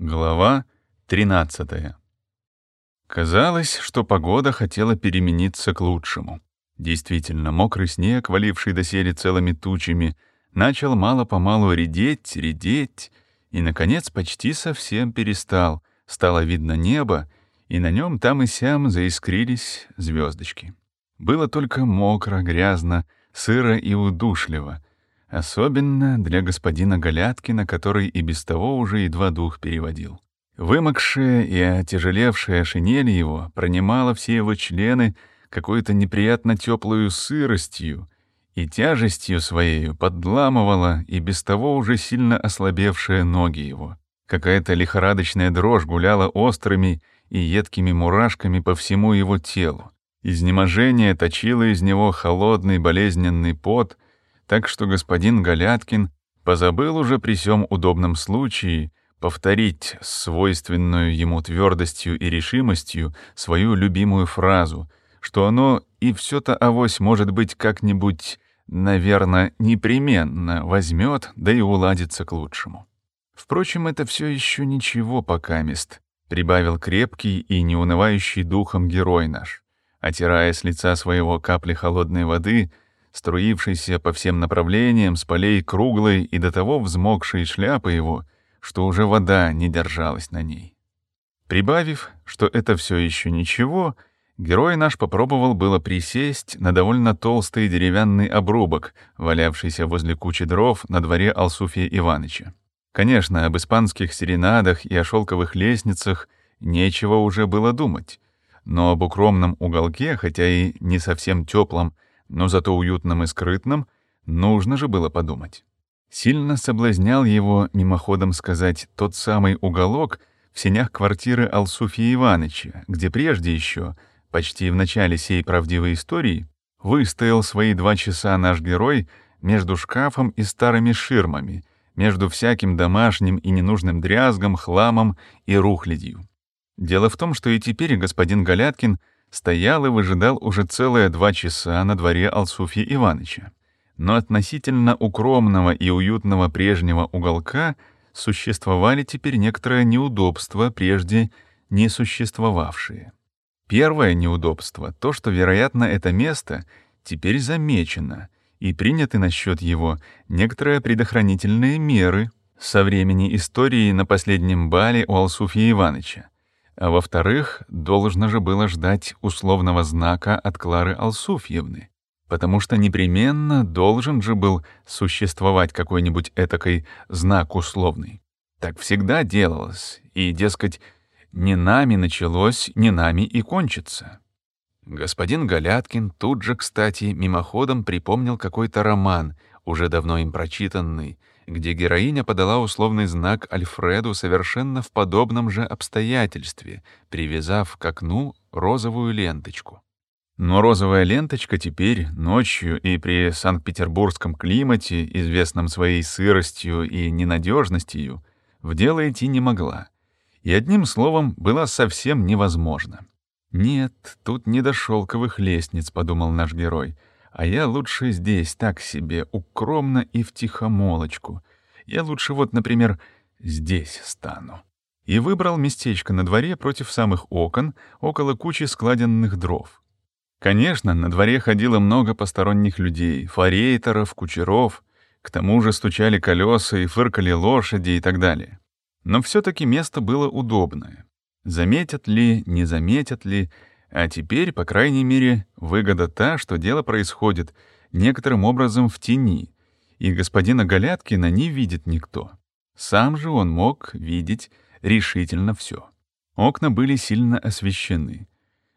Глава 13. Казалось, что погода хотела перемениться к лучшему. Действительно, мокрый снег, валивший доселе целыми тучами, начал мало-помалу редеть, редеть, и, наконец, почти совсем перестал. Стало видно небо, и на нем там и сям заискрились звездочки. Было только мокро, грязно, сыро и удушливо — Особенно для господина Галяткина, который и без того уже едва дух переводил. Вымокшая и отяжелевшая шинель его пронимала все его члены какой-то неприятно теплую сыростью и тяжестью своей подламывала и без того уже сильно ослабевшие ноги его. Какая-то лихорадочная дрожь гуляла острыми и едкими мурашками по всему его телу. Изнеможение точило из него холодный болезненный пот — так что господин Галяткин позабыл уже при всем удобном случае повторить свойственную ему твердостью и решимостью свою любимую фразу, что оно и все-то авось может быть как-нибудь, наверное, непременно возьмет, да и уладится к лучшему. Впрочем, это все еще ничего пока мест, прибавил крепкий и неунывающий духом герой наш, отирая с лица своего капли холодной воды — струившийся по всем направлениям с полей круглой и до того взмокшей шляпы его, что уже вода не держалась на ней. Прибавив, что это все еще ничего, герой наш попробовал было присесть на довольно толстый деревянный обрубок, валявшийся возле кучи дров на дворе Алсуфия Иваныча. Конечно, об испанских серенадах и о шелковых лестницах нечего уже было думать, но об укромном уголке, хотя и не совсем теплом, но зато уютным и скрытным, нужно же было подумать. Сильно соблазнял его, мимоходом сказать, тот самый уголок в сенях квартиры Алсуфия Ивановича, где прежде еще, почти в начале сей правдивой истории, выстоял свои два часа наш герой между шкафом и старыми ширмами, между всяким домашним и ненужным дрязгом, хламом и рухлядью. Дело в том, что и теперь господин Галяткин — стоял и выжидал уже целые два часа на дворе Алсуфья Ивановича. Но относительно укромного и уютного прежнего уголка существовали теперь некоторые неудобства, прежде не существовавшие. Первое неудобство — то, что, вероятно, это место теперь замечено, и приняты насчет его некоторые предохранительные меры со времени истории на последнем бале у Алсуфья Ивановича, а во-вторых, должно же было ждать условного знака от Клары Алсуфьевны, потому что непременно должен же был существовать какой-нибудь этакой знак условный. Так всегда делалось, и, дескать, не нами началось, не нами и кончится. Господин Галяткин тут же, кстати, мимоходом припомнил какой-то роман, уже давно им прочитанный, где героиня подала условный знак Альфреду совершенно в подобном же обстоятельстве, привязав к окну розовую ленточку. Но розовая ленточка теперь, ночью и при санкт-петербургском климате, известном своей сыростью и ненадежностью, в дело идти не могла. И одним словом, была совсем невозможно. «Нет, тут не до шелковых лестниц», — подумал наш герой — а я лучше здесь, так себе, укромно и втихомолочку. Я лучше вот, например, здесь стану. И выбрал местечко на дворе против самых окон, около кучи складенных дров. Конечно, на дворе ходило много посторонних людей, форейтеров, кучеров, к тому же стучали колеса и фыркали лошади и так далее. Но все-таки место было удобное. Заметят ли, не заметят ли, а теперь, по крайней мере, выгода та, что дело происходит некоторым образом в тени, и господина Галяткина не видит никто. Сам же он мог видеть решительно все. Окна были сильно освещены.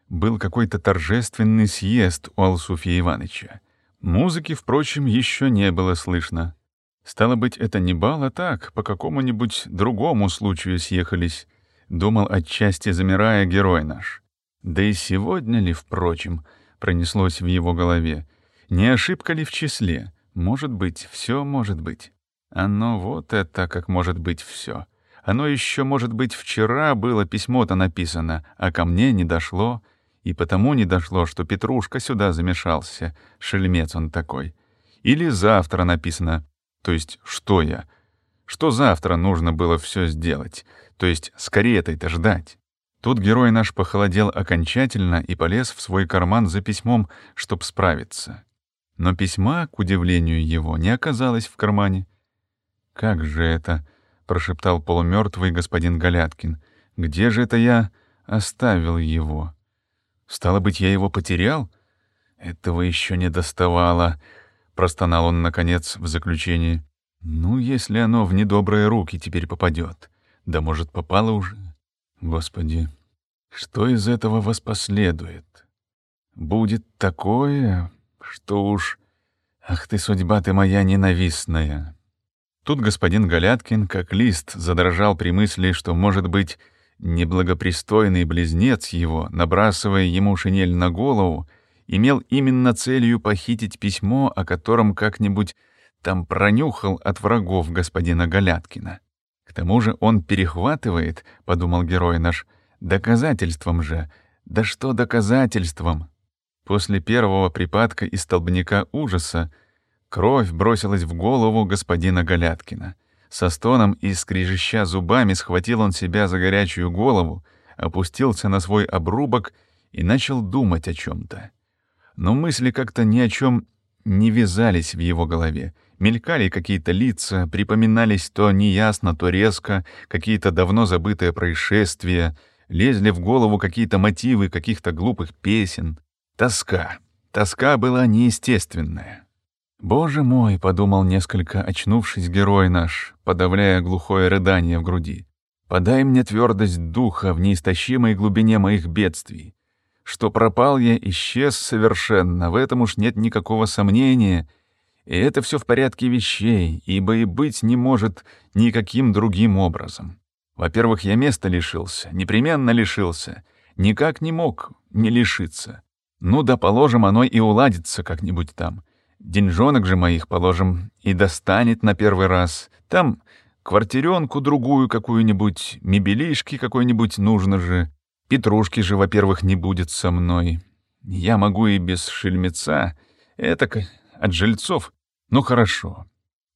Был какой-то торжественный съезд у Алсуфия Ивановича. Музыки, впрочем, еще не было слышно. Стало быть, это не бал, а так, по какому-нибудь другому случаю съехались, думал отчасти замирая герой наш. Да и сегодня ли, впрочем, пронеслось в его голове, не ошибка ли в числе? Может быть, все может быть. Оно вот это как может быть все. Оно еще, может быть, вчера было письмо-то написано, а ко мне не дошло. И потому не дошло, что Петрушка сюда замешался, шельмец он такой. Или завтра написано, то есть что я? что завтра нужно было все сделать, то есть скорее это ждать. Тут герой наш похолодел окончательно и полез в свой карман за письмом, чтоб справиться. Но письма, к удивлению его, не оказалось в кармане. «Как же это?» — прошептал полумертвый господин Галяткин. «Где же это я оставил его? Стало быть, я его потерял? Этого еще не доставало», — простонал он, наконец, в заключении. «Ну, если оно в недобрые руки теперь попадет. Да, может, попало уже?» Господи, что из этого воспоследует? Будет такое, что уж... Ах ты, судьба ты моя ненавистная! Тут господин Галяткин, как лист, задрожал при мысли, что, может быть, неблагопристойный близнец его, набрасывая ему шинель на голову, имел именно целью похитить письмо, о котором как-нибудь там пронюхал от врагов господина Галяткина. К тому же он перехватывает, — подумал герой наш, — доказательством же. Да что доказательством? После первого припадка из столбняка ужаса кровь бросилась в голову господина Галяткина. Со стоном и скрежеща зубами схватил он себя за горячую голову, опустился на свой обрубок и начал думать о чем то Но мысли как-то ни о чем не вязались в его голове, Мелькали какие-то лица, припоминались то неясно, то резко, какие-то давно забытые происшествия, лезли в голову какие-то мотивы каких-то глупых песен. Тоска. Тоска была неестественная. «Боже мой!» — подумал несколько очнувшись герой наш, подавляя глухое рыдание в груди. «Подай мне твердость духа в неистощимой глубине моих бедствий. Что пропал я, исчез совершенно, в этом уж нет никакого сомнения — и это все в порядке вещей, ибо и быть не может никаким другим образом. Во-первых, я места лишился, непременно лишился, никак не мог не лишиться. Ну да, положим, оно и уладится как-нибудь там. Деньжонок же моих, положим, и достанет на первый раз. Там квартиренку другую какую-нибудь, мебелишки какой-нибудь нужно же. Петрушки же, во-первых, не будет со мной. Я могу и без шельмеца. Это от жильцов. Ну хорошо.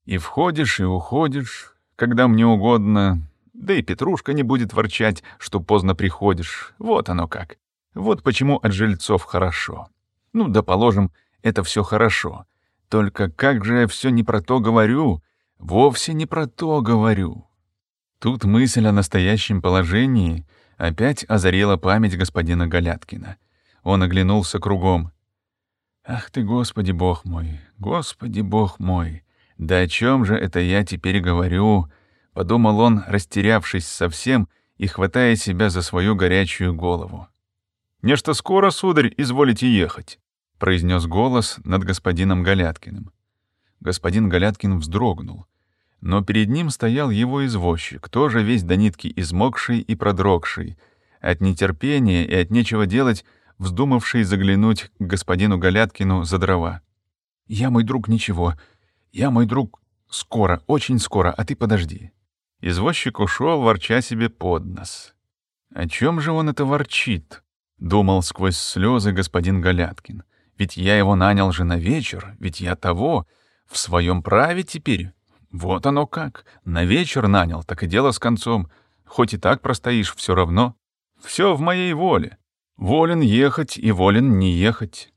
И входишь, и уходишь, когда мне угодно. Да и Петрушка не будет ворчать, что поздно приходишь. Вот оно как. Вот почему от жильцов хорошо. Ну да положим, это все хорошо. Только как же я все не про то говорю, вовсе не про то говорю. Тут мысль о настоящем положении опять озарила память господина Галяткина. Он оглянулся кругом. Ах ты, Господи Бог мой, Господи Бог мой, да о чем же это я теперь говорю? Подумал он, растерявшись совсем и хватая себя за свою горячую голову. «Нечто скоро, сударь, изволите ехать», — произнес голос над господином Галяткиным. Господин Галяткин вздрогнул. Но перед ним стоял его извозчик, тоже весь до нитки измокший и продрогший. От нетерпения и от нечего делать вздумавший заглянуть к господину Галяткину за дрова. «Я, мой друг, ничего. Я, мой друг, скоро, очень скоро, а ты подожди». Извозчик ушел, ворча себе под нос. «О чем же он это ворчит?» — думал сквозь слезы господин Галяткин. «Ведь я его нанял же на вечер, ведь я того, в своем праве теперь. Вот оно как. На вечер нанял, так и дело с концом. Хоть и так простоишь, все равно. Все в моей воле. Волен ехать и волен не ехать.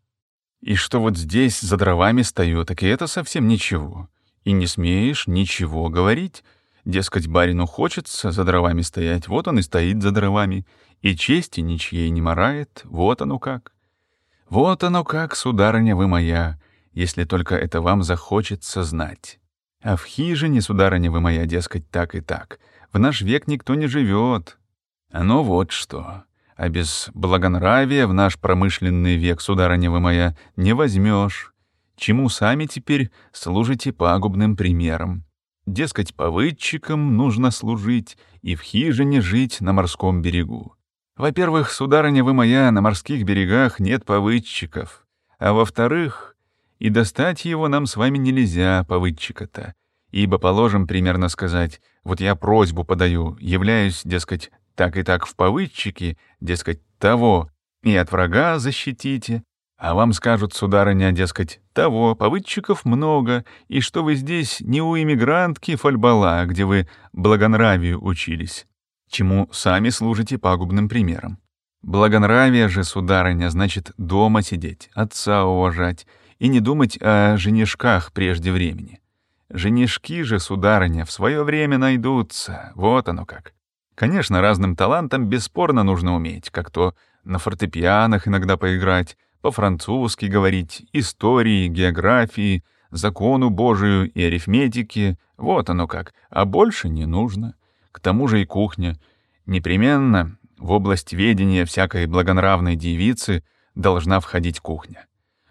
И что вот здесь за дровами стою, так и это совсем ничего. И не смеешь ничего говорить. Дескать, барину хочется за дровами стоять, вот он и стоит за дровами. И чести ничьей не морает, вот оно как. Вот оно как, сударыня вы моя, если только это вам захочется знать. А в хижине, сударыня вы моя, дескать, так и так. В наш век никто не живет. Оно вот что а без благонравия в наш промышленный век, сударыня вы моя, не возьмешь, чему сами теперь служите пагубным примером. Дескать, повыдчикам нужно служить и в хижине жить на морском берегу. Во-первых, сударыня вы моя, на морских берегах нет повыдчиков, а во-вторых, и достать его нам с вами нельзя, повыдчика-то, ибо, положим примерно сказать, вот я просьбу подаю, являюсь, дескать, так и так в повыдчике, дескать, того и от врага защитите, А вам скажут, сударыня, дескать, того, повыдчиков много, и что вы здесь не у иммигрантки Фальбала, где вы благонравию учились, чему сами служите пагубным примером. Благонравие же, сударыня, значит дома сидеть, отца уважать и не думать о женишках прежде времени. Женишки же, сударыня, в свое время найдутся, вот оно как. Конечно, разным талантам бесспорно нужно уметь, как то на фортепианах иногда поиграть, по-французски говорить, истории, географии, закону Божию и арифметики, вот оно как, а больше не нужно. К тому же и кухня. Непременно в область ведения всякой благонравной девицы должна входить кухня.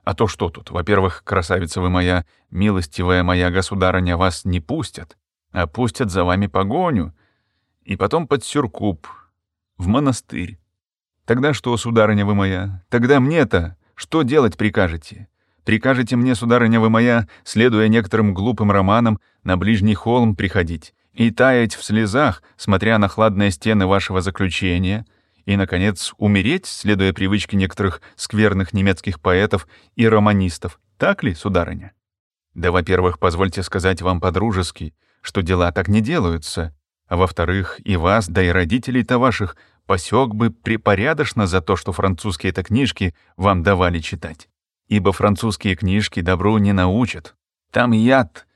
А то что тут? Во-первых, красавица вы моя, милостивая моя государыня, вас не пустят, а пустят за вами погоню, и потом под сюркуп, в монастырь. Тогда что, сударыня вы моя? Тогда мне-то что делать прикажете? Прикажете мне, сударыня вы моя, следуя некоторым глупым романам, на ближний холм приходить и таять в слезах, смотря на хладные стены вашего заключения, и, наконец, умереть, следуя привычке некоторых скверных немецких поэтов и романистов. Так ли, сударыня? Да, во-первых, позвольте сказать вам по-дружески, что дела так не делаются, а во-вторых, и вас, да и родителей-то ваших посек бы припорядочно за то, что французские-то книжки вам давали читать. Ибо французские книжки добру не научат. Там яд.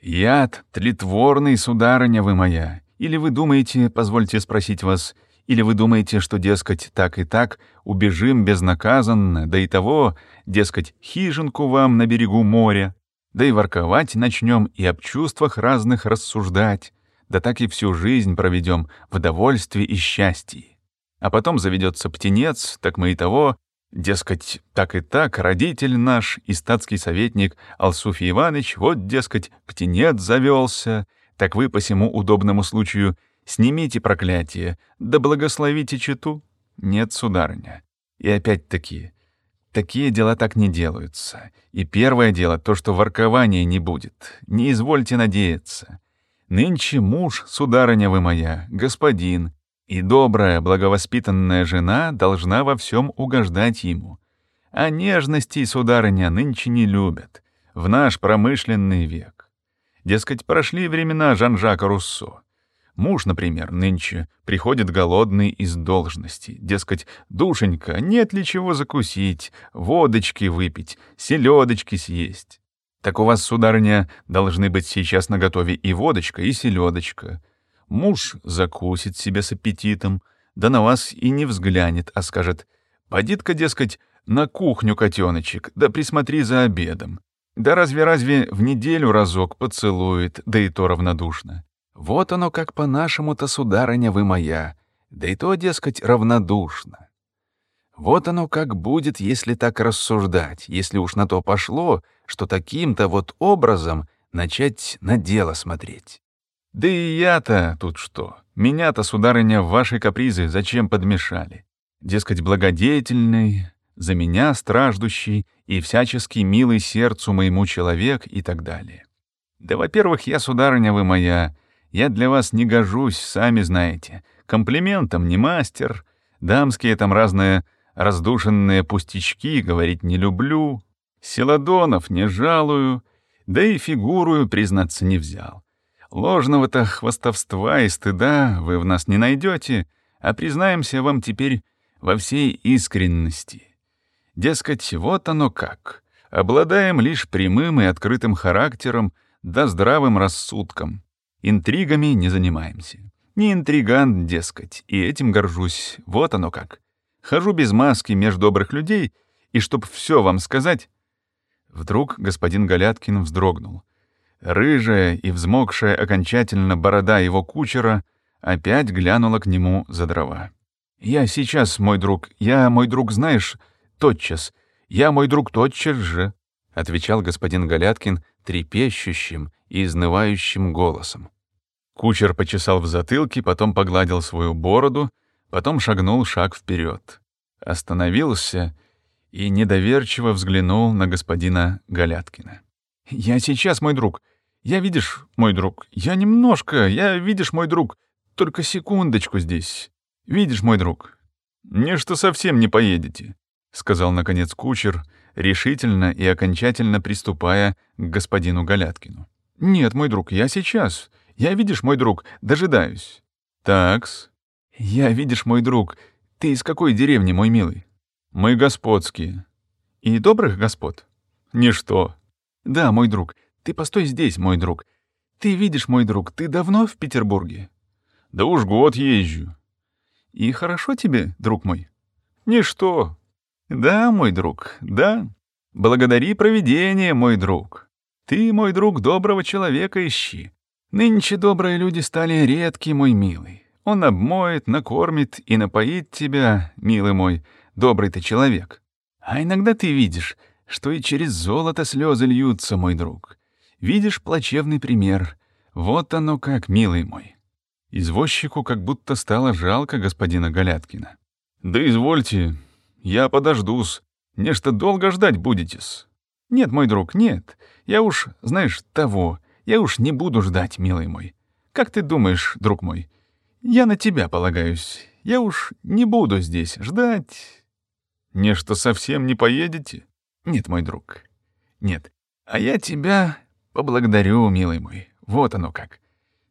Яд тлетворный, сударыня вы моя. Или вы думаете, позвольте спросить вас, или вы думаете, что, дескать, так и так убежим безнаказанно, да и того, дескать, хижинку вам на берегу моря, да и ворковать начнем и об чувствах разных рассуждать, да так и всю жизнь проведем в довольстве и счастье а потом заведется птенец, так мы и того, дескать, так и так, родитель наш и статский советник Алсуфий Иванович, вот, дескать, птенец завелся, так вы по всему удобному случаю снимите проклятие, да благословите читу. Нет, сударыня. И опять-таки, такие дела так не делаются. И первое дело то, что воркования не будет. Не извольте надеяться. Нынче муж, сударыня вы моя, господин, и добрая, благовоспитанная жена должна во всем угождать ему. А нежности, сударыня, нынче не любят. В наш промышленный век. Дескать, прошли времена Жан-Жака Руссо. Муж, например, нынче приходит голодный из должности. Дескать, душенька, нет ли чего закусить, водочки выпить, селедочки съесть. Так у вас, сударыня, должны быть сейчас наготове и водочка, и селедочка. Муж закусит себе с аппетитом, да на вас и не взглянет, а скажет «Поди-ка, дескать, на кухню, котеночек, да присмотри за обедом». Да разве-разве в неделю разок поцелует, да и то равнодушно. Вот оно как по-нашему-то, сударыня, вы моя, да и то, дескать, равнодушно. Вот оно как будет, если так рассуждать, если уж на то пошло, что таким-то вот образом начать на дело смотреть. Да и я-то тут что? Меня-то, сударыня, в ваши капризы зачем подмешали? Дескать, благодетельный, за меня страждущий и всячески милый сердцу моему человек и так далее. Да, во-первых, я, сударыня вы моя, я для вас не гожусь, сами знаете. Комплиментом не мастер, дамские там разные раздушенные пустячки говорить не люблю, селадонов не жалую, да и фигурую, признаться, не взял. Ложного-то хвастовства и стыда вы в нас не найдете, а признаемся вам теперь во всей искренности. Дескать, вот оно как. Обладаем лишь прямым и открытым характером да здравым рассудком. Интригами не занимаемся. Не интригант, дескать, и этим горжусь. Вот оно как. Хожу без маски меж добрых людей, и чтоб все вам сказать... Вдруг господин Галяткин вздрогнул — Рыжая и взмокшая окончательно борода его кучера опять глянула к нему за дрова. «Я сейчас, мой друг, я, мой друг, знаешь, тотчас, я, мой друг, тотчас же», — отвечал господин Галяткин трепещущим и изнывающим голосом. Кучер почесал в затылке, потом погладил свою бороду, потом шагнул шаг вперед, остановился и недоверчиво взглянул на господина Галяткина. «Я сейчас, мой друг, я, видишь, мой друг, я немножко, я, видишь, мой друг, только секундочку здесь. Видишь, мой друг, не что совсем не поедете. — сказал, наконец, кучер, решительно и окончательно приступая к господину Галяткину. «Нет, мой друг, я сейчас. Я, видишь, мой друг, дожидаюсь». «Такс». «Я, видишь, мой друг, ты из какой деревни, мой милый?» «Мы господские». «И добрых господ?» «Ничто». «Да, мой друг, ты постой здесь, мой друг. Ты видишь, мой друг, ты давно в Петербурге?» «Да уж год езжу». «И хорошо тебе, друг мой?» «Ничто». «Да, мой друг, да. Благодари провидение, мой друг. Ты, мой друг, доброго человека ищи. Нынче добрые люди стали редки, мой милый. Он обмоет, накормит и напоит тебя, милый мой, добрый ты человек. А иногда ты видишь, что и через золото слезы льются, мой друг. Видишь плачевный пример. Вот оно как, милый мой». Извозчику как будто стало жалко господина Галяткина. «Да извольте, я подождусь. Нечто долго ждать будете-с». «Нет, мой друг, нет. Я уж, знаешь, того. Я уж не буду ждать, милый мой. Как ты думаешь, друг мой? Я на тебя полагаюсь. Я уж не буду здесь ждать». «Нечто совсем не поедете?» «Нет, мой друг. Нет. А я тебя поблагодарю, милый мой. Вот оно как.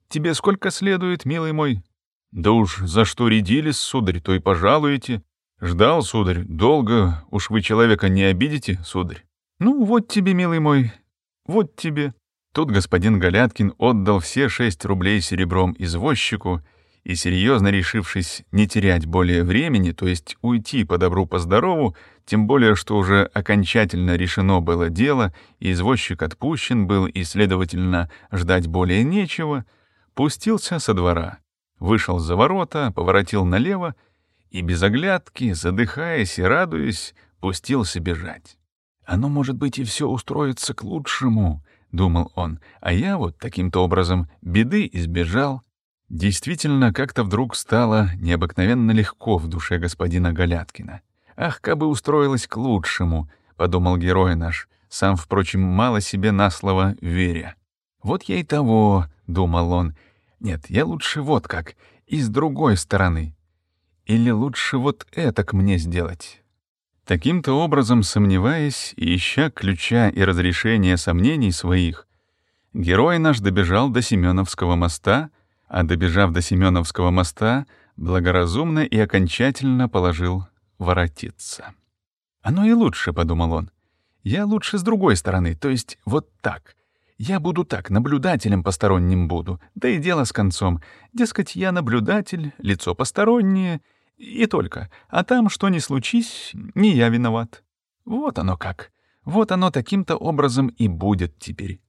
Тебе сколько следует, милый мой?» «Да уж за что рядились, сударь, то и пожалуете. Ждал, сударь, долго, уж вы человека не обидите, сударь. Ну, вот тебе, милый мой, вот тебе. Тут господин Галяткин отдал все шесть рублей серебром извозчику и, серьезно решившись не терять более времени, то есть уйти по добру, по здорову, тем более, что уже окончательно решено было дело, и извозчик отпущен был, и, следовательно, ждать более нечего, пустился со двора, вышел за ворота, поворотил налево и без оглядки, задыхаясь и радуясь, пустился бежать. «Оно, может быть, и все устроится к лучшему», — думал он, «а я вот таким-то образом беды избежал». Действительно, как-то вдруг стало необыкновенно легко в душе господина Галяткина. «Ах, как бы устроилось к лучшему», — подумал герой наш, сам, впрочем, мало себе на слово веря. «Вот я и того», — думал он, — «нет, я лучше вот как, и с другой стороны, или лучше вот это к мне сделать? Таким-то образом, сомневаясь и ища ключа и разрешения сомнений своих, герой наш добежал до Семеновского моста, а добежав до Семеновского моста, благоразумно и окончательно положил воротиться. «Оно и лучше», — подумал он. «Я лучше с другой стороны, то есть вот так. Я буду так, наблюдателем посторонним буду, да и дело с концом. Дескать, я наблюдатель, лицо постороннее, и только. А там, что ни случись, не я виноват. Вот оно как. Вот оно таким-то образом и будет теперь.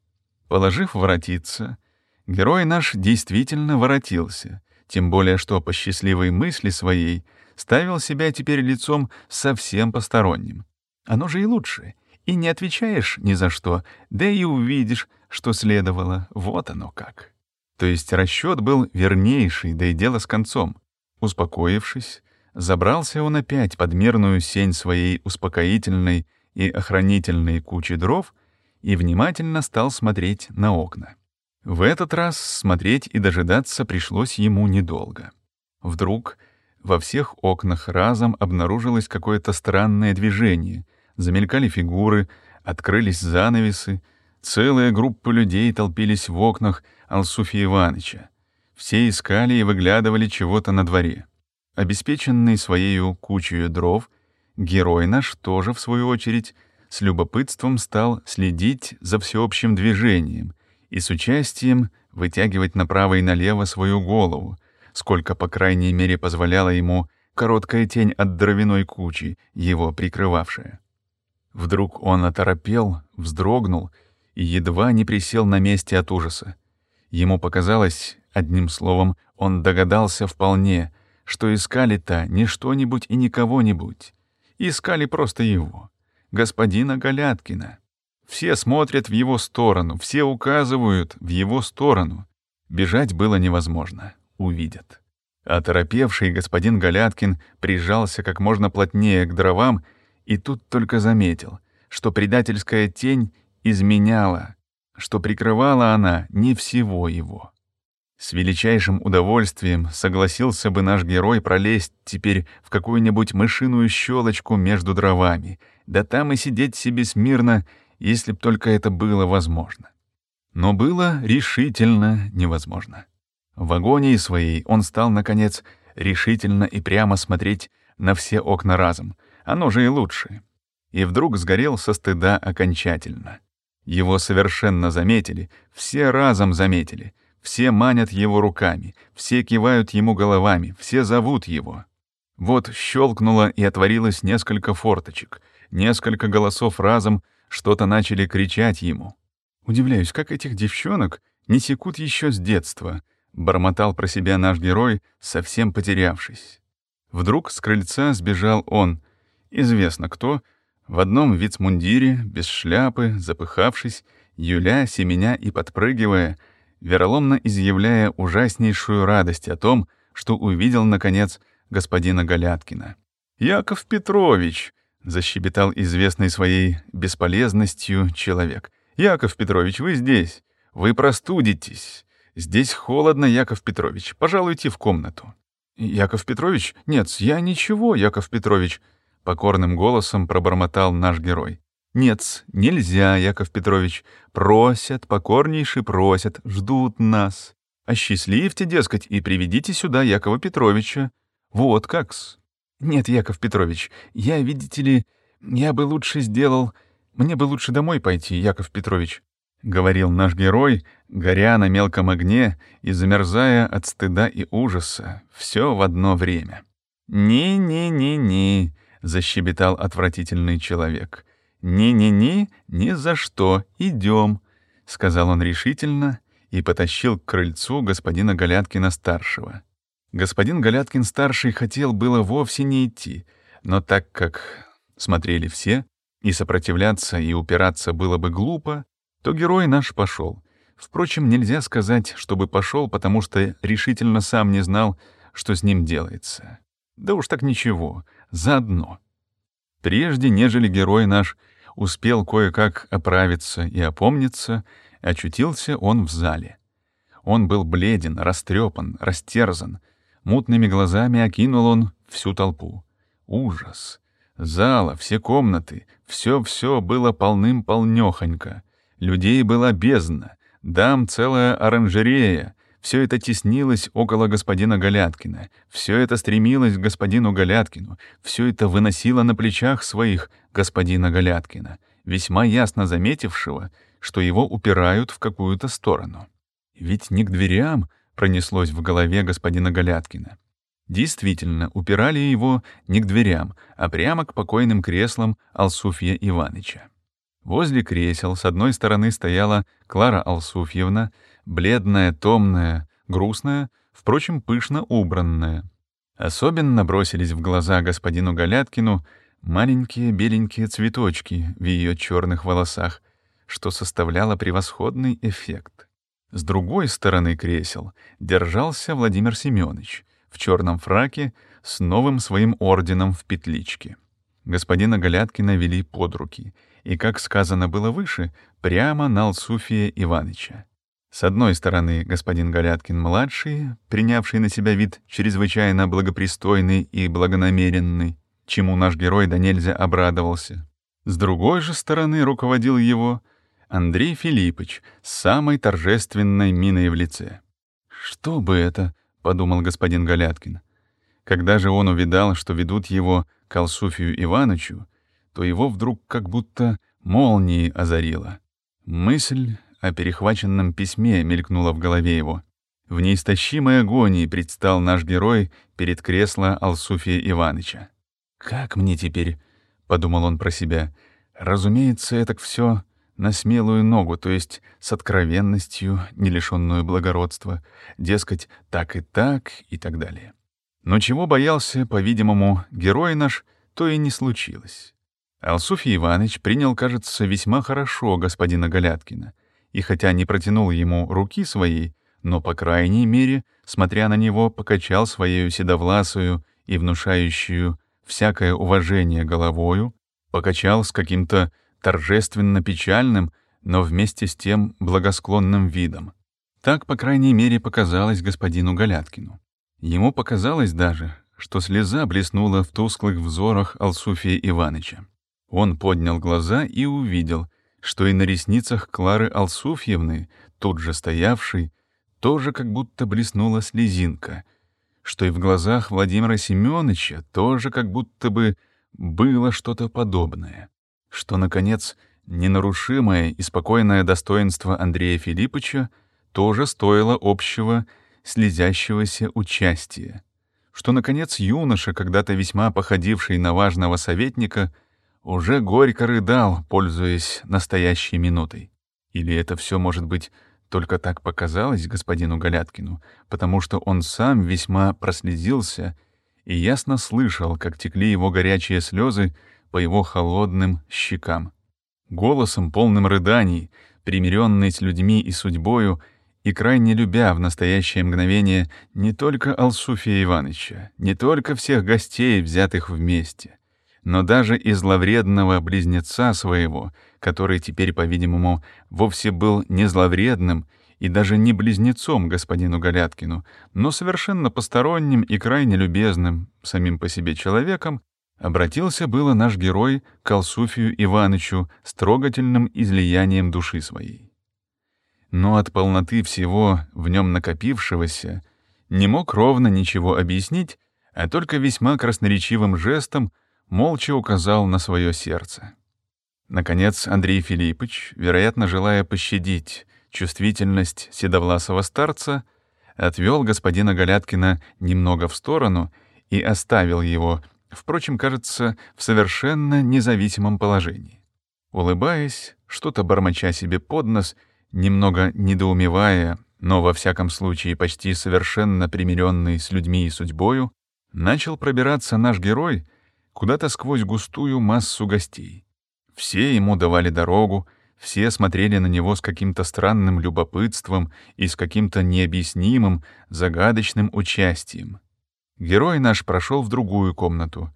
Положив воротиться, герой наш действительно воротился, тем более что по счастливой мысли своей ставил себя теперь лицом совсем посторонним. Оно же и лучше. И не отвечаешь ни за что, да и увидишь, что следовало. Вот оно как. То есть расчет был вернейший, да и дело с концом. Успокоившись, забрался он опять под мирную сень своей успокоительной и охранительной кучи дров и внимательно стал смотреть на окна. В этот раз смотреть и дожидаться пришлось ему недолго. Вдруг во всех окнах разом обнаружилось какое-то странное движение, замелькали фигуры, открылись занавесы, целая группа людей толпились в окнах Алсуфия Ивановича. Все искали и выглядывали чего-то на дворе. Обеспеченный своей кучей дров, герой наш тоже, в свою очередь, с любопытством стал следить за всеобщим движением и с участием вытягивать направо и налево свою голову, сколько, по крайней мере, позволяла ему короткая тень от дровяной кучи, его прикрывавшая. Вдруг он оторопел, вздрогнул и едва не присел на месте от ужаса. Ему показалось, одним словом, он догадался вполне, что искали-то не что-нибудь и не кого-нибудь. Искали просто его, господина Галяткина. Все смотрят в его сторону, все указывают в его сторону. Бежать было невозможно, увидят. Оторопевший господин Галяткин прижался как можно плотнее к дровам и тут только заметил, что предательская тень изменяла, что прикрывала она не всего его. С величайшим удовольствием согласился бы наш герой пролезть теперь в какую-нибудь мышиную щелочку между дровами, да там и сидеть себе смирно, если б только это было возможно. Но было решительно невозможно. В агонии своей он стал, наконец, решительно и прямо смотреть на все окна разом, оно же и лучше. И вдруг сгорел со стыда окончательно. Его совершенно заметили, все разом заметили — все манят его руками, все кивают ему головами, все зовут его. Вот щелкнуло и отворилось несколько форточек, несколько голосов разом что-то начали кричать ему. Удивляюсь, как этих девчонок не секут еще с детства, бормотал про себя наш герой, совсем потерявшись. Вдруг с крыльца сбежал он, известно кто, в одном вицмундире, без шляпы, запыхавшись, юля, семеня и подпрыгивая — вероломно изъявляя ужаснейшую радость о том, что увидел, наконец, господина Галяткина. «Яков Петрович!» — защебетал известный своей бесполезностью человек. «Яков Петрович, вы здесь! Вы простудитесь! Здесь холодно, Яков Петрович. Пожалуйте в комнату». «Яков Петрович? Нет, я ничего, Яков Петрович», — покорным голосом пробормотал наш герой. Нет, нельзя, Яков Петрович. Просят, покорнейше просят, ждут нас. Осчастливьте, дескать, и приведите сюда Якова Петровича. Вот как-с. Нет, Яков Петрович, я, видите ли, я бы лучше сделал... Мне бы лучше домой пойти, Яков Петрович. — говорил наш герой, горя на мелком огне и замерзая от стыда и ужаса, все в одно время. «Не-не-не-не», — защебетал отвратительный человек, — «Не-не-не, ни за что, идем», — сказал он решительно и потащил к крыльцу господина Галяткина-старшего. Господин Галяткин-старший хотел было вовсе не идти, но так как смотрели все, и сопротивляться и упираться было бы глупо, то герой наш пошел. Впрочем, нельзя сказать, чтобы пошел, потому что решительно сам не знал, что с ним делается. Да уж так ничего, заодно. Прежде, нежели герой наш — успел кое-как оправиться и опомниться, очутился он в зале. Он был бледен, растрепан, растерзан. Мутными глазами окинул он всю толпу. Ужас! Зала, все комнаты, все-все было полным-полнёхонько. Людей была бездна, дам целая оранжерея, все это теснилось около господина Галяткина, все это стремилось к господину Галяткину, все это выносило на плечах своих господина Галяткина, весьма ясно заметившего, что его упирают в какую-то сторону. Ведь не к дверям пронеслось в голове господина Галяткина. Действительно, упирали его не к дверям, а прямо к покойным креслам Алсуфья Иваныча. Возле кресел с одной стороны стояла Клара Алсуфьевна, бледная, томная, грустная, впрочем, пышно убранная. Особенно бросились в глаза господину Галяткину маленькие беленькие цветочки в ее черных волосах, что составляло превосходный эффект. С другой стороны кресел держался Владимир Семенович в черном фраке с новым своим орденом в петличке. Господина Галяткина вели под руки, и, как сказано было выше, прямо на Алсуфия Иваныча. С одной стороны, господин Галяткин-младший, принявший на себя вид чрезвычайно благопристойный и благонамеренный, чему наш герой до нельзя обрадовался. С другой же стороны руководил его Андрей Филиппович с самой торжественной миной в лице. «Что бы это?» — подумал господин Галяткин. Когда же он увидал, что ведут его к Алсуфию Ивановичу, то его вдруг как будто молнией озарило. Мысль о перехваченном письме мелькнуло в голове его. В неистощимой агонии предстал наш герой перед кресло Алсуфия Иваныча. «Как мне теперь?» — подумал он про себя. «Разумеется, это все на смелую ногу, то есть с откровенностью, не лишенную благородства, дескать, так и так и так далее». Но чего боялся, по-видимому, герой наш, то и не случилось. Алсуфий Иванович принял, кажется, весьма хорошо господина Галяткина, и хотя не протянул ему руки своей, но, по крайней мере, смотря на него, покачал своею седовласую и внушающую всякое уважение головою, покачал с каким-то торжественно печальным, но вместе с тем благосклонным видом. Так, по крайней мере, показалось господину Галяткину. Ему показалось даже, что слеза блеснула в тусклых взорах Алсуфия Иваныча. Он поднял глаза и увидел, что и на ресницах Клары Алсуфьевны, тут же стоявшей, тоже как будто блеснула слезинка, что и в глазах Владимира Семеновича тоже как будто бы было что-то подобное, что, наконец, ненарушимое и спокойное достоинство Андрея Филипповича тоже стоило общего слезящегося участия, что, наконец, юноша, когда-то весьма походивший на важного советника, уже горько рыдал, пользуясь настоящей минутой. Или это все, может быть, только так показалось господину Галяткину, потому что он сам весьма прослезился и ясно слышал, как текли его горячие слезы по его холодным щекам. Голосом, полным рыданий, примиренный с людьми и судьбою, и крайне любя в настоящее мгновение не только Алсуфия Ивановича, не только всех гостей, взятых вместе, но даже и зловредного близнеца своего, который теперь, по-видимому, вовсе был не зловредным и даже не близнецом господину Галяткину, но совершенно посторонним и крайне любезным самим по себе человеком, обратился было наш герой к Алсуфию Иванычу с трогательным излиянием души своей. Но от полноты всего в нем накопившегося не мог ровно ничего объяснить, а только весьма красноречивым жестом молча указал на свое сердце. Наконец Андрей Филиппович, вероятно, желая пощадить чувствительность седовласого старца, отвел господина Галяткина немного в сторону и оставил его, впрочем, кажется, в совершенно независимом положении. Улыбаясь, что-то бормоча себе под нос, немного недоумевая, но во всяком случае почти совершенно примиренный с людьми и судьбою, начал пробираться наш герой куда-то сквозь густую массу гостей. Все ему давали дорогу, все смотрели на него с каким-то странным любопытством и с каким-то необъяснимым, загадочным участием. Герой наш прошел в другую комнату.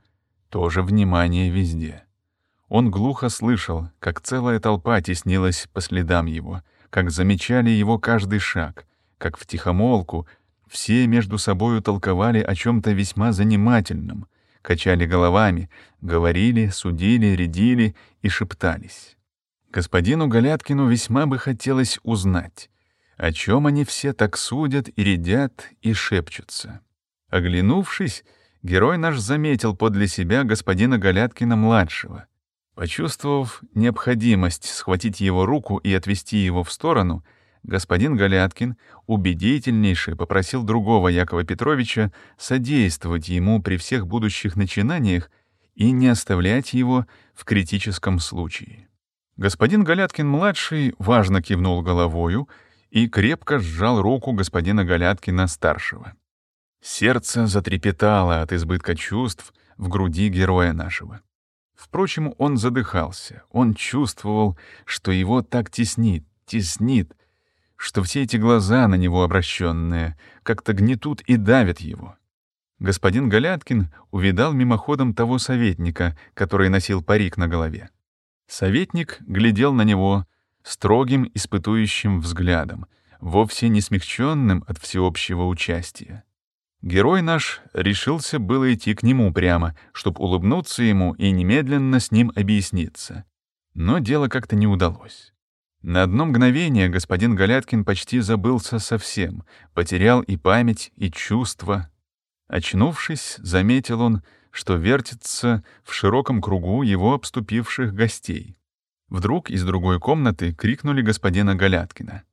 Тоже внимание везде. Он глухо слышал, как целая толпа теснилась по следам его, как замечали его каждый шаг, как втихомолку все между собою толковали о чем-то весьма занимательном, качали головами, говорили, судили, рядили и шептались. Господину Галяткину весьма бы хотелось узнать, о чем они все так судят и рядят и шепчутся. Оглянувшись, герой наш заметил подле себя господина Галяткина-младшего. Почувствовав необходимость схватить его руку и отвести его в сторону, господин Галяткин убедительнейше попросил другого Якова Петровича содействовать ему при всех будущих начинаниях и не оставлять его в критическом случае. Господин Галяткин-младший важно кивнул головою и крепко сжал руку господина Галяткина-старшего. Сердце затрепетало от избытка чувств в груди героя нашего. Впрочем, он задыхался, он чувствовал, что его так теснит, теснит, что все эти глаза на него обращенные как-то гнетут и давят его. Господин Галяткин увидал мимоходом того советника, который носил парик на голове. Советник глядел на него строгим испытующим взглядом, вовсе не смягченным от всеобщего участия. Герой наш решился было идти к нему прямо, чтобы улыбнуться ему и немедленно с ним объясниться. Но дело как-то не удалось. На одно мгновение господин Галяткин почти забылся совсем, потерял и память, и чувства. Очнувшись, заметил он, что вертится в широком кругу его обступивших гостей. Вдруг из другой комнаты крикнули господина Галяткина.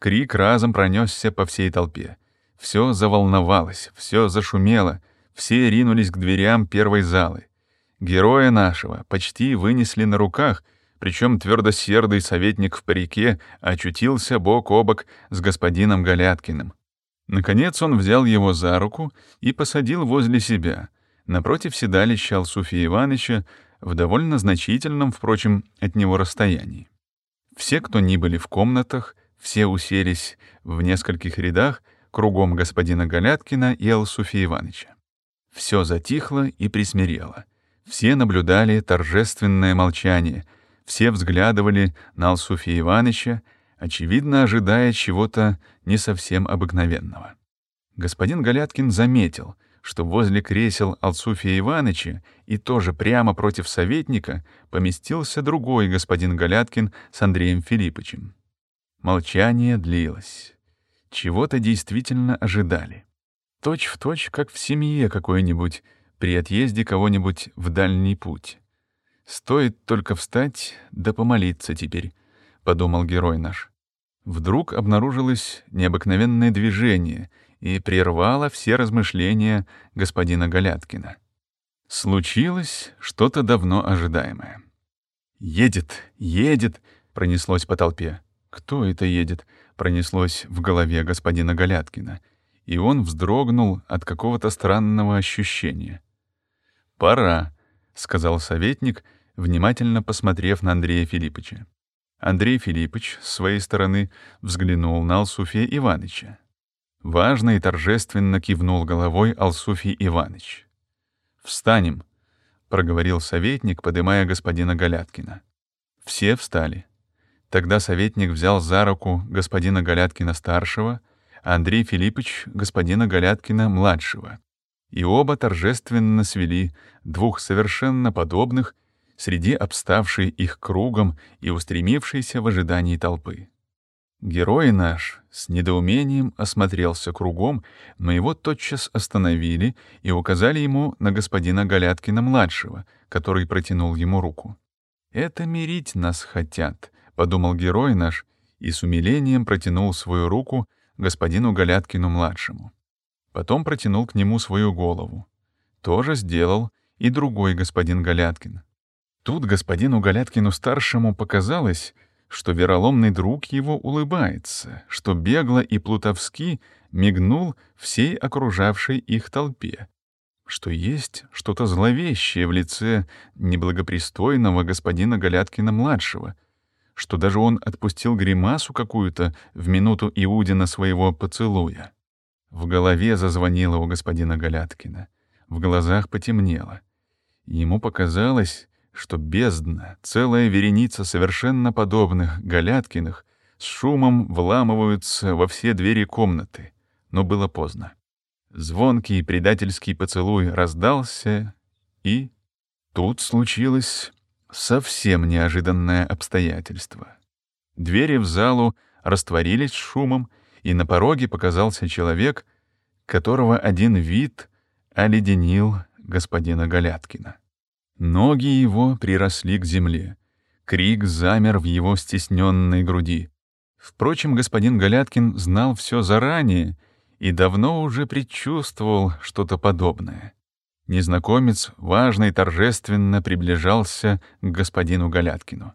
Крик разом пронесся по всей толпе. Все заволновалось, все зашумело, все ринулись к дверям первой залы. Героя нашего почти вынесли на руках — причем твердосердый советник в парике очутился бок о бок с господином Галяткиным. Наконец он взял его за руку и посадил возле себя, напротив седалища Алсуфия Ивановича, в довольно значительном, впрочем, от него расстоянии. Все, кто ни были в комнатах, все уселись в нескольких рядах кругом господина Галяткина и Алсуфия Ивановича. Все затихло и присмирело. Все наблюдали торжественное молчание — все взглядывали на Алсуфия Ивановича, очевидно, ожидая чего-то не совсем обыкновенного. Господин Галяткин заметил, что возле кресел Алсуфия Ивановича и тоже прямо против советника поместился другой господин Галяткин с Андреем Филипповичем. Молчание длилось. Чего-то действительно ожидали. Точь в точь, как в семье какой-нибудь, при отъезде кого-нибудь в дальний путь. Стоит только встать да помолиться теперь, — подумал герой наш. Вдруг обнаружилось необыкновенное движение и прервало все размышления господина Галяткина. Случилось что-то давно ожидаемое. «Едет, едет!» — пронеслось по толпе. «Кто это едет?» — пронеслось в голове господина Галяткина, и он вздрогнул от какого-то странного ощущения. «Пора», — сказал советник, внимательно посмотрев на Андрея Филипповича. Андрей Филиппович, с своей стороны, взглянул на Алсуфия Ивановича. Важно и торжественно кивнул головой Алсуфий Иванович. «Встанем», — проговорил советник, подымая господина Галяткина. Все встали. Тогда советник взял за руку господина Галяткина-старшего, Андрей Филиппович — господина Галяткина-младшего. И оба торжественно свели двух совершенно подобных среди обставшей их кругом и устремившейся в ожидании толпы. Герой наш с недоумением осмотрелся кругом, но его тотчас остановили и указали ему на господина Галяткина-младшего, который протянул ему руку. «Это мирить нас хотят», подумал герой наш и с умилением протянул свою руку господину Галяткину-младшему. Потом протянул к нему свою голову. Тоже сделал и другой господин Галяткин. Тут господину Галяткину-старшему показалось, что вероломный друг его улыбается, что бегло и плутовски мигнул всей окружавшей их толпе, что есть что-то зловещее в лице неблагопристойного господина Галяткина-младшего — что даже он отпустил гримасу какую-то в минуту Иудина своего поцелуя. В голове зазвонило у господина Галяткина, в глазах потемнело. Ему показалось, что бездна, целая вереница совершенно подобных Галяткиных, с шумом вламываются во все двери комнаты, но было поздно. Звонкий предательский поцелуй раздался, и тут случилось Совсем неожиданное обстоятельство. Двери в залу растворились шумом, и на пороге показался человек, которого один вид оледенил господина Галяткина. Ноги его приросли к земле. Крик замер в его стесненной груди. Впрочем, господин Галяткин знал все заранее и давно уже предчувствовал что-то подобное. Незнакомец важно и торжественно приближался к господину Галяткину.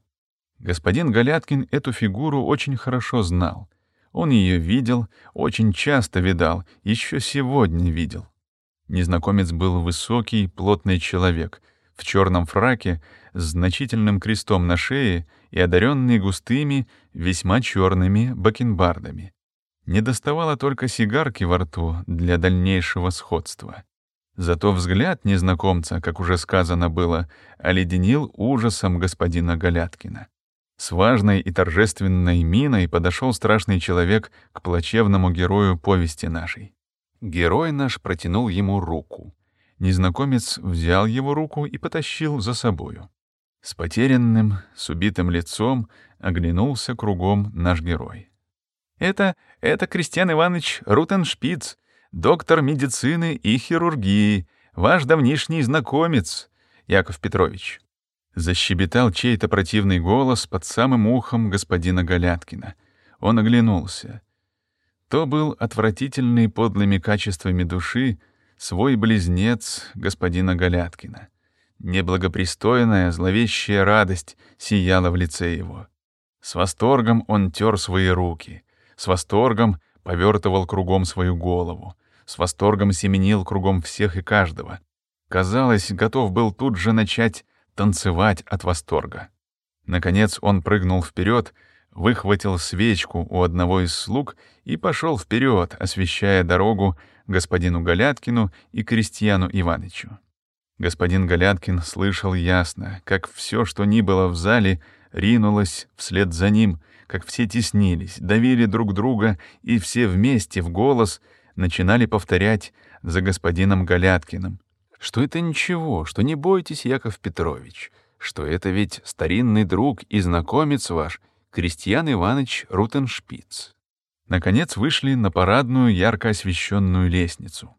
Господин Галяткин эту фигуру очень хорошо знал. Он ее видел, очень часто видал, еще сегодня видел. Незнакомец был высокий, плотный человек, в черном фраке, с значительным крестом на шее и одаренный густыми, весьма черными бакенбардами. Не доставало только сигарки во рту для дальнейшего сходства. Зато взгляд незнакомца, как уже сказано было, оледенил ужасом господина Галяткина. С важной и торжественной миной подошел страшный человек к плачевному герою повести нашей. Герой наш протянул ему руку. Незнакомец взял его руку и потащил за собою. С потерянным, с убитым лицом оглянулся кругом наш герой. «Это, это Кристиан Иванович Рутеншпиц», доктор медицины и хирургии, ваш давнишний знакомец, Яков Петрович». Защебетал чей-то противный голос под самым ухом господина Галяткина. Он оглянулся. То был отвратительный подлыми качествами души свой близнец господина Галяткина. Неблагопристойная, зловещая радость сияла в лице его. С восторгом он тер свои руки, с восторгом повертывал кругом свою голову, с восторгом семенил кругом всех и каждого. Казалось, готов был тут же начать танцевать от восторга. Наконец он прыгнул вперед, выхватил свечку у одного из слуг и пошел вперед, освещая дорогу господину Галяткину и крестьяну Иванычу. Господин Галяткин слышал ясно, как все, что ни было в зале, ринулось вслед за ним, как все теснились, давили друг друга, и все вместе в голос начинали повторять за господином Галяткиным, что это ничего, что не бойтесь, Яков Петрович, что это ведь старинный друг и знакомец ваш, Крестьян Иванович Рутеншпиц. Наконец вышли на парадную ярко освещенную лестницу.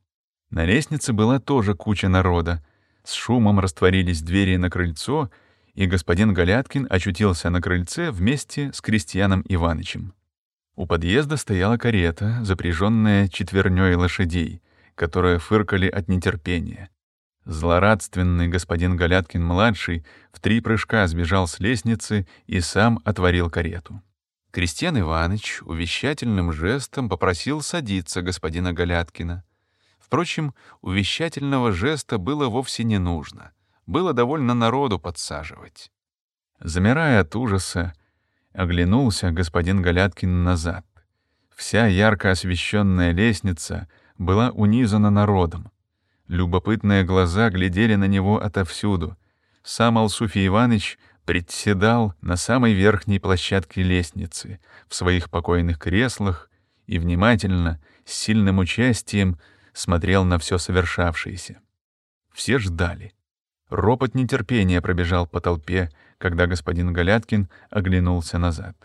На лестнице была тоже куча народа. С шумом растворились двери на крыльцо, и господин Галяткин очутился на крыльце вместе с Крестьяном Иванычем. У подъезда стояла карета, запряженная четвернёй лошадей, которые фыркали от нетерпения. Злорадственный господин Галяткин-младший в три прыжка сбежал с лестницы и сам отворил карету. Крестьян Иванович увещательным жестом попросил садиться господина Галяткина. Впрочем, увещательного жеста было вовсе не нужно. Было довольно народу подсаживать. Замирая от ужаса, оглянулся господин Галяткин назад. Вся ярко освещенная лестница была унизана народом. Любопытные глаза глядели на него отовсюду. Сам Алсуфий Иванович председал на самой верхней площадке лестницы, в своих покойных креслах и внимательно, с сильным участием, смотрел на все совершавшееся. Все ждали. Ропот нетерпения пробежал по толпе, когда господин Галяткин оглянулся назад.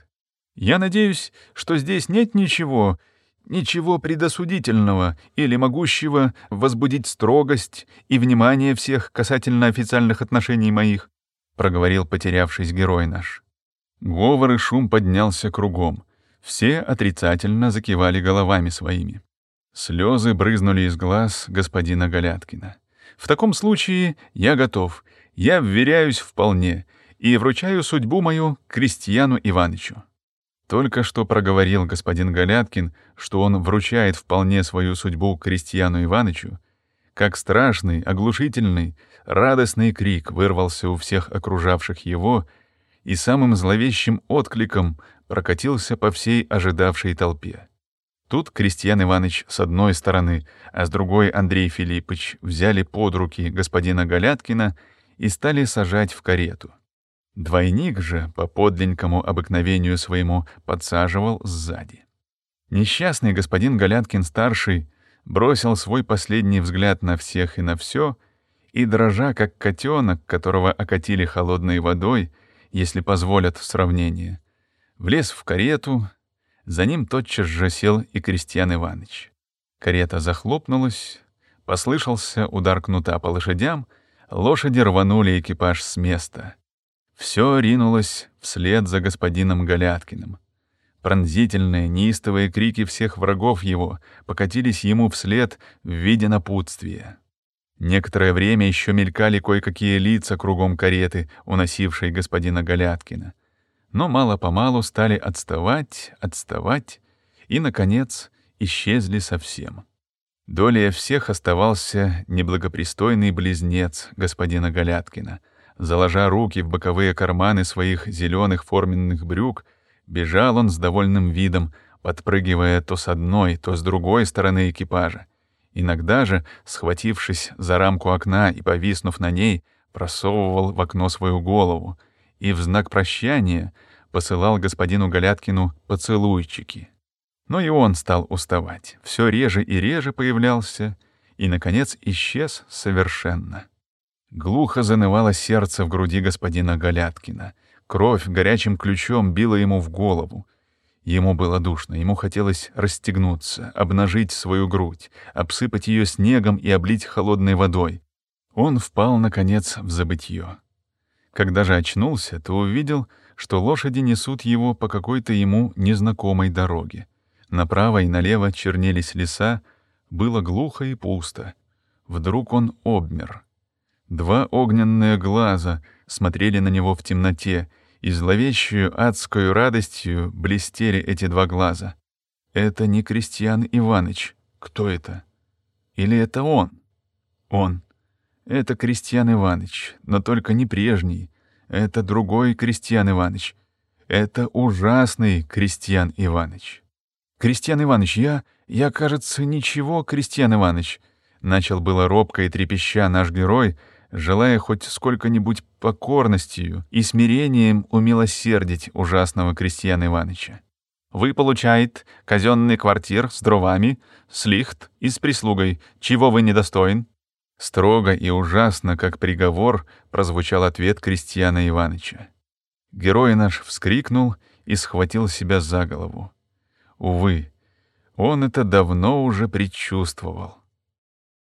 «Я надеюсь, что здесь нет ничего, ничего предосудительного или могущего возбудить строгость и внимание всех касательно официальных отношений моих», — проговорил потерявшись герой наш. Говор и шум поднялся кругом. Все отрицательно закивали головами своими. Слезы брызнули из глаз господина Галяткина. «В таком случае я готов, я вверяюсь вполне и вручаю судьбу мою крестьяну Иванычу». Только что проговорил господин Галяткин, что он вручает вполне свою судьбу крестьяну Иванычу, как страшный, оглушительный, радостный крик вырвался у всех окружавших его и самым зловещим откликом прокатился по всей ожидавшей толпе. Тут Крестьян Иванович с одной стороны, а с другой Андрей Филиппович взяли под руки господина Галяткина и стали сажать в карету. Двойник же по подленькому обыкновению своему подсаживал сзади. Несчастный господин Галяткин-старший бросил свой последний взгляд на всех и на все, и, дрожа как котенок, которого окатили холодной водой, если позволят сравнение, влез в карету, за ним тотчас же сел и Крестьян Иванович. Карета захлопнулась, послышался удар кнута по лошадям, лошади рванули экипаж с места — все ринулось вслед за господином Галяткиным. Пронзительные, неистовые крики всех врагов его покатились ему вслед в виде напутствия. Некоторое время еще мелькали кое-какие лица кругом кареты, уносившей господина Галяткина. Но мало-помалу стали отставать, отставать и, наконец, исчезли совсем. Долей всех оставался неблагопристойный близнец господина Галяткина — Заложа руки в боковые карманы своих зеленых форменных брюк, бежал он с довольным видом, подпрыгивая то с одной, то с другой стороны экипажа. Иногда же, схватившись за рамку окна и повиснув на ней, просовывал в окно свою голову и в знак прощания посылал господину Галяткину поцелуйчики. Но и он стал уставать, все реже и реже появлялся и, наконец, исчез совершенно. Глухо занывало сердце в груди господина Галяткина. Кровь горячим ключом била ему в голову. Ему было душно, ему хотелось расстегнуться, обнажить свою грудь, обсыпать ее снегом и облить холодной водой. Он впал, наконец, в забытье. Когда же очнулся, то увидел, что лошади несут его по какой-то ему незнакомой дороге. Направо и налево чернелись леса, было глухо и пусто. Вдруг он обмер — Два огненные глаза смотрели на него в темноте, и зловещую адскую радостью блестели эти два глаза. Это не Крестьян Иваныч. Кто это? Или это он? Он. Это Крестьян Иваныч, но только не прежний. Это другой Крестьян Иваныч. Это ужасный Крестьян Иваныч. Крестьян Иваныч, я... Я, кажется, ничего, Крестьян Иваныч. Начал было робко и трепеща наш герой — желая хоть сколько-нибудь покорностью и смирением умилосердить ужасного крестьяна Иваныча. Вы получает казенный квартир с дровами, с лихт и с прислугой, чего вы недостоин. Строго и ужасно, как приговор, прозвучал ответ крестьяна Иваныча. Герой наш вскрикнул и схватил себя за голову. Увы, он это давно уже предчувствовал.